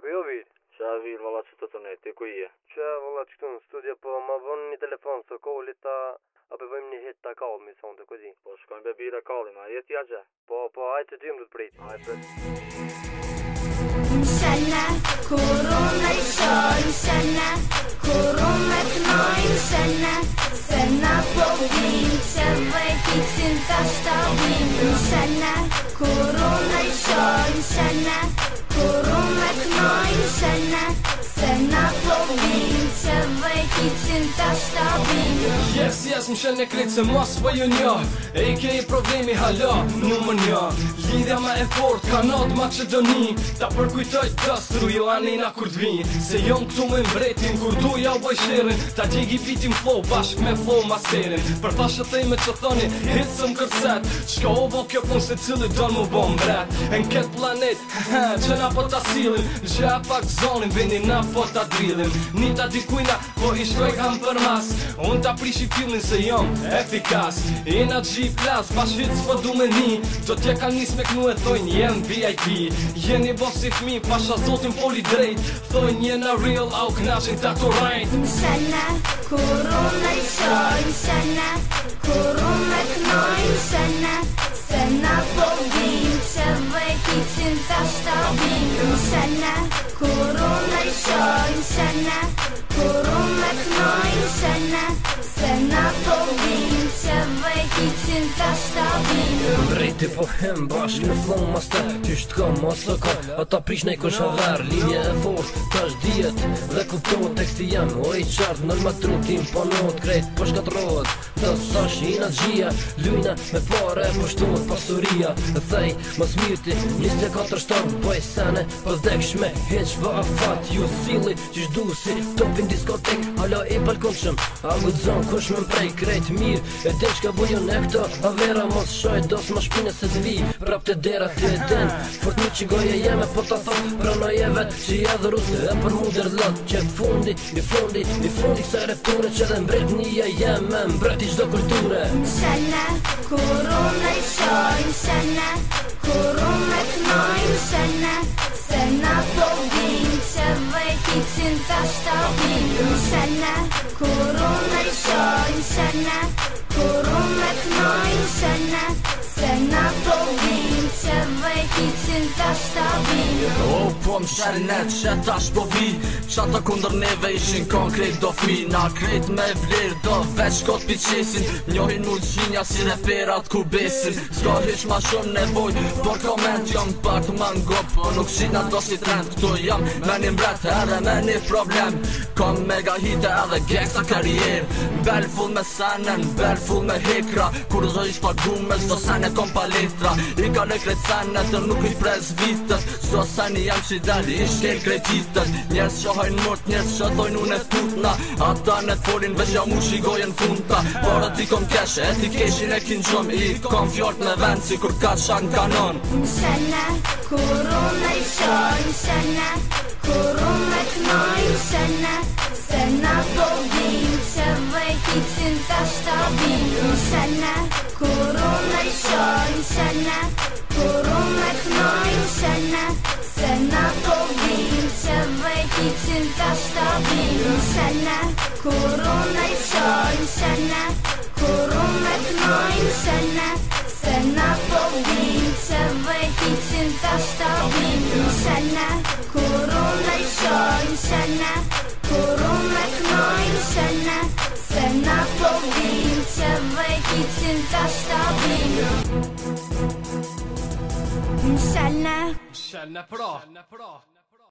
po jo vil. Qa vil, valla që të të ne, ti ku je? Qa valla që këtu në studio, po ma vën një telefon së kohëllit ta... A pe vëjmë një hit ta kallë, mi sonë të këzi. Po, shkojmë be bira kallë, ma jetë ja gjë. Po, po, ajtë të dymë të të pritë. shënë, për. Shana, korona i shonë, shana, të nojnë, shana, se na po vinë, që vëjti cinta shtavim. Shana, korona i shonë, shana, Kurummetnoj žene se na povínce, vejtícím ta štabím. si yes, më shenë e krejtë se për ju një E i kej problemi hala, një më një Lidhja ma e fort, kanat ma që dëni Ta përkujtoj të stru, jo anina kur të Se jom këtu me mbretin, kur du ja u bëjshirin Ta gjegi fitim flow, bashk me flow masterin Për fashë të thejme që thoni, hitësëm kërset Qka o bo kjo punë se cilë do në më bom bret E në ketë planet, që na po ta asilim Në që pak zonin, vini na po ta drilim Nita dikujna, po i shkoj kam për mas Unë ta prishi feeling se jam efikas Jena G plus, pa shqit s'pa du me ni Do t'ja ka njës me knu e thojnë jenë VIP Jeni boss i fmi, pa shqa zotin poli drejt Thojnë a real, au knashin ta të rajt Nsana, korona i shoj Nsana, korona të noj Nsana, se na po vim Që vë e kicin ta shta vim Nsana, korona i shoj Nsana, korona të noj Nsana, se na Po bëjnë që më po hem bashk në flonë më stekë Qyshtë kom o së këmë Ata prish prishne i kusha vërë Linje e fosh Kështë dietë Dhe kuptot teksti jam o i qart nër ma trutin po në krejt po shkatrohet të të sash i nga gjia lujna me pare Po shtuat pasuria dhe thej mos smirti një një katër shtan po e sene po dhek shme heq vë po afat ju sili që shdu si të diskotek ala i balkon shëm a më dzon kush më mprej krejt mir e dhe qka bujon e këto a vera mos shoj dos më shpine se zvi prap të dera të e den fort një qigoje jeme po ta thot pra në jeve që jadhë rusë e për mu dherdlat që fundi fundit, në fundit, në fundit Kësa rëpture që dhe mbret një jem Më mbret i qdo kulture Shana, korona i shojnë Shana, korona të nojnë Shana, se na po vinë Që vëjti qënë të shtabinë Shana, korona i shojnë Shana, korona të nojnë Shana, se na po vinë Se me kicin të shtabin O, oh, po më qërë net që tash po vi Qa të kundër neve ishin konkret do fi Na kret me vlerë do veç kot qesin Njohin mund qinja si reperat ku besin Sko hysh ma shumë nevoj Por koment jam pak ma ngo po nuk qina do si trend Këto jam me një mbret edhe me një problem Kom mega hite edhe gangsta karier Bell full me senen, bell full me hekra Kur dhe ish pa gume, Sdo senet kom pa litra I ka në kretë sana të nuk i prez vitës Sdo sa jam që i dali i shkel kreditës Njerës që hajnë mërt, njerës që dojnë unë e tutna Ata në të forin veç ja mu i gojën funta Porë t'i kom keshë, e t'i keshin e kinë gjëm I kom fjort me vend si kur ka shanë kanon Në shenë, kur unë i shonë Në kur unë e kënojnë Në shenë, se në tonë po tästä viimeisenä. Kurumme toisenä, kurumme naisenä. Senä poviin, se vehitsin tästä viimeisenä. Kurumme toisenä, kurumme naisenä. Senä poviin, se vehitsin tästä viimeisenä. Michelle Napro. Michelle Napro.